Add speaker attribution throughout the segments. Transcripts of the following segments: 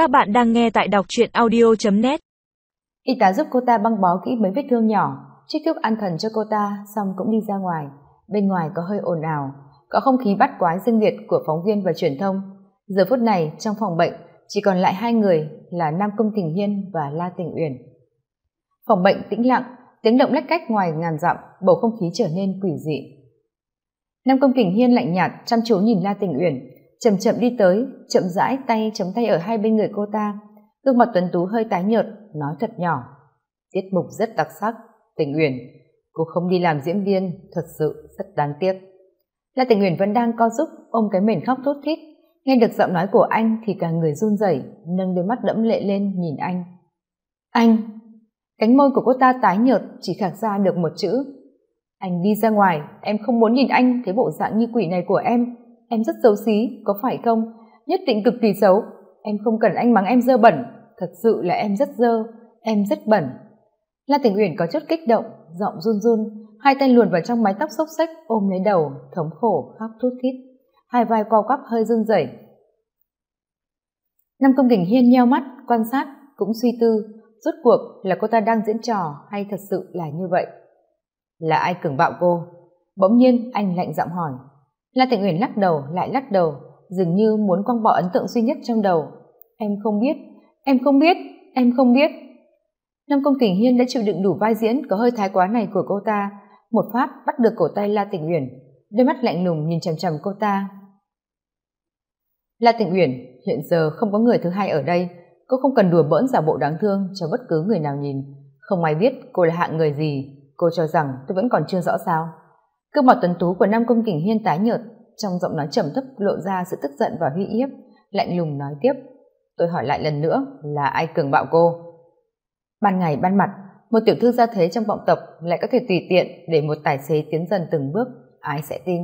Speaker 1: Các bạn đang nghe tại đọc truyện audio.net
Speaker 2: Y tá giúp cô ta băng bó kỹ mấy vết thương nhỏ, trích thuốc an thần cho cô ta, xong cũng đi ra ngoài. Bên ngoài có hơi ồn ào, có không khí bắt quái riêng nghiệt của phóng viên và truyền thông. Giờ phút này, trong phòng bệnh, chỉ còn lại hai người là Nam Công Tình Hiên và La Tình Uyển. Phòng bệnh tĩnh lặng, tiếng động lách cách ngoài ngàn dặm, bầu không khí trở nên quỷ dị. Nam Công Kình Hiên lạnh nhạt, chăm chú nhìn La Tình Uyển, chậm chậm đi tới, chậm rãi tay chống tay ở hai bên người cô ta. Gương mặt tuấn tú hơi tái nhợt, nói thật nhỏ. Tiết mục rất đặc sắc. Tình uyển, cô không đi làm diễn viên, thật sự rất đáng tiếc. La tình uyển vẫn đang co giúp, ôm cái mền khóc thút thít. Nghe được giọng nói của anh thì cả người run rẩy, nâng đôi mắt đẫm lệ lên nhìn anh. Anh, cánh môi của cô ta tái nhợt, chỉ khạc ra được một chữ. Anh đi ra ngoài, em không muốn nhìn anh, thấy bộ dạng như quỷ này của em em rất xấu xí, có phải không? Nhất định cực kỳ xấu. Em không cần anh mắng em dơ bẩn. Thật sự là em rất dơ. Em rất bẩn. La tình uyển có chút kích động, giọng run run. Hai tay luồn vào trong mái tóc xốc xếch, ôm lấy đầu, thống khổ, khóc thút thít. Hai vai co quắp hơi run rẩy. Năm công đình hiên nheo mắt, quan sát, cũng suy tư. Rốt cuộc là cô ta đang diễn trò hay thật sự là như vậy? Là ai cường bạo cô? Bỗng nhiên, anh lạnh giọng hỏi la tịnh uyển lắc đầu, lại lắc đầu, dường như muốn quăng bỏ ấn tượng duy nhất trong đầu. Em không biết, em không biết, em không biết. Năm công kình hiên đã chịu đựng đủ vai diễn có hơi thái quá này của cô ta. Một phát bắt được cổ tay la tịnh uyển, đôi mắt lạnh lùng nhìn chằm chằm cô ta. La tịnh uyển, hiện giờ không có người thứ hai ở đây. Cô không cần đùa bỡn giả bộ đáng thương cho bất cứ người nào nhìn. Không ai biết cô là hạng người gì. Cô cho rằng tôi vẫn còn chưa rõ sao gương mặt tuấn tú của nam công kình hiên tái nhợt, trong giọng nói trầm thấp lộ ra sự tức giận và uy hiếp, lạnh lùng nói tiếp. Tôi hỏi lại lần nữa, là ai cường bạo cô? Ban ngày ban mặt, một tiểu thư gia thế trong vọng tộc lại có thể tùy tiện để một tài xế tiến dần từng bước, ai sẽ tin?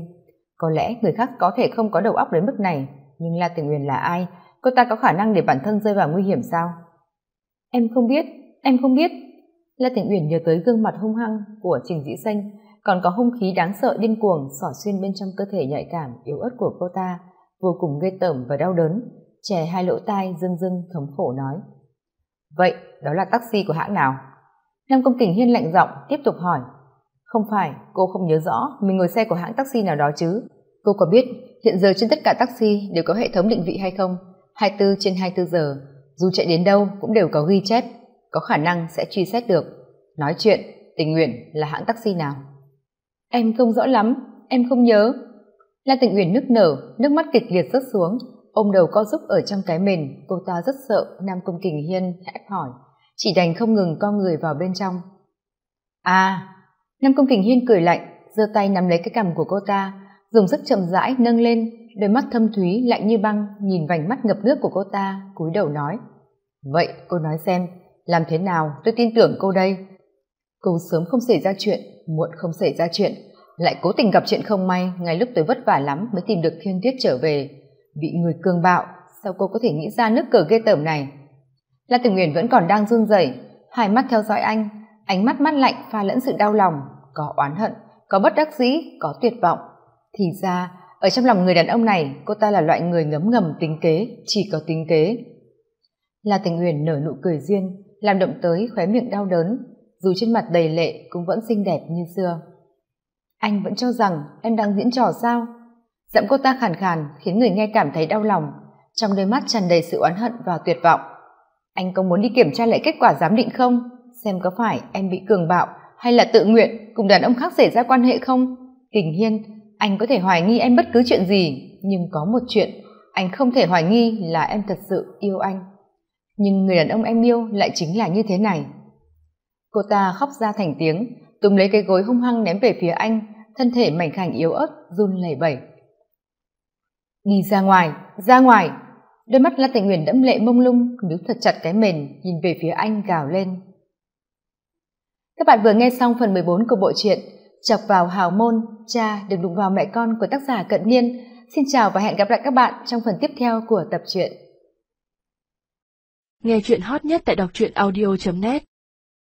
Speaker 2: Có lẽ người khác có thể không có đầu óc đến mức này, nhưng la tình uyển là ai? Cô ta có khả năng để bản thân rơi vào nguy hiểm sao? Em không biết, em không biết. La tình uyển nhớ tới gương mặt hung hăng của trình dĩ xanh còn có hung khí đáng sợ điên cuồng xỏ xuyên bên trong cơ thể nhạy cảm, yếu ớt của cô ta, vô cùng ghê tởm và đau đớn. Chè hai lỗ tai dưng dưng thống khổ nói. Vậy, đó là taxi của hãng nào? Nam công kình hiên lạnh giọng, tiếp tục hỏi. Không phải, cô không nhớ rõ mình ngồi xe của hãng taxi nào đó chứ. Cô có biết hiện giờ trên tất cả taxi đều có hệ thống định vị hay không? 24 trên 24 giờ. Dù chạy đến đâu cũng đều có ghi chép. Có khả năng sẽ truy xét được. Nói chuyện, tình nguyện là hãng taxi nào? Em không rõ lắm, em không nhớ. La tịnh uyển nức nở, nước mắt kịch liệt rớt xuống. Ôm đầu co giúp ở trong cái mền cô ta rất sợ, nam công kình hiên ép hỏi. Chỉ đành không ngừng co người vào bên trong. À nam công kình hiên cười lạnh, giơ tay nắm lấy cái cằm của cô ta, dùng sức chậm rãi nâng lên, đôi mắt thâm thúy, lạnh như băng, nhìn vành mắt ngập nước của cô ta, cúi đầu nói. Vậy cô nói xem, làm thế nào tôi tin tưởng cô đây? Cô sớm không xảy ra chuyện, muộn không xảy ra chuyện. Lại cố tình gặp chuyện không may, ngay lúc tôi vất vả lắm mới tìm được thiên tuyết trở về. Bị người cương bạo, sao cô có thể nghĩ ra nước cờ ghê tởm này? La tử nguyện vẫn còn đang run rẩy, hai mắt theo dõi anh, ánh mắt mắt lạnh pha lẫn sự đau lòng, có oán hận, có bất đắc dĩ, có tuyệt vọng. Thì ra, ở trong lòng người đàn ông này, cô ta là loại người ngấm ngầm tính kế, chỉ có tính kế. La tình Huyền nở nụ cười duyên, làm động tới khóe miệng đau đớn dù trên mặt đầy lệ cũng vẫn xinh đẹp như xưa. Anh vẫn cho rằng em đang diễn trò sao? Giọng cô ta khàn khàn khiến người nghe cảm thấy đau lòng, trong đôi mắt tràn đầy sự oán hận và tuyệt vọng. Anh có muốn đi kiểm tra lại kết quả giám định không? Xem có phải em bị cường bạo hay là tự nguyện cùng đàn ông khác xảy ra quan hệ không? Kình hiên, anh có thể hoài nghi em bất cứ chuyện gì, nhưng có một chuyện anh không thể hoài nghi là em thật sự yêu anh. Nhưng người đàn ông em yêu lại chính là như thế này cô ta khóc ra thành tiếng. Túm lấy cái gối hung hăng ném về phía anh, thân thể mảnh khảnh yếu ớt, run lẩy bẩy. Đi ra ngoài ra ngoài. Đôi mắt la tịnh huyền đẫm lệ mông lung, níu thật chặt cái mền, nhìn về phía anh gào lên. Các bạn vừa nghe xong phần 14 của bộ truyện chọc vào hào môn, cha đừng đụng vào mẹ con của tác giả cận niên. Xin chào và hẹn gặp lại các bạn trong phần tiếp theo của tập truyện.
Speaker 1: Nghe chuyện hot nhất tại đọc truyện audio net.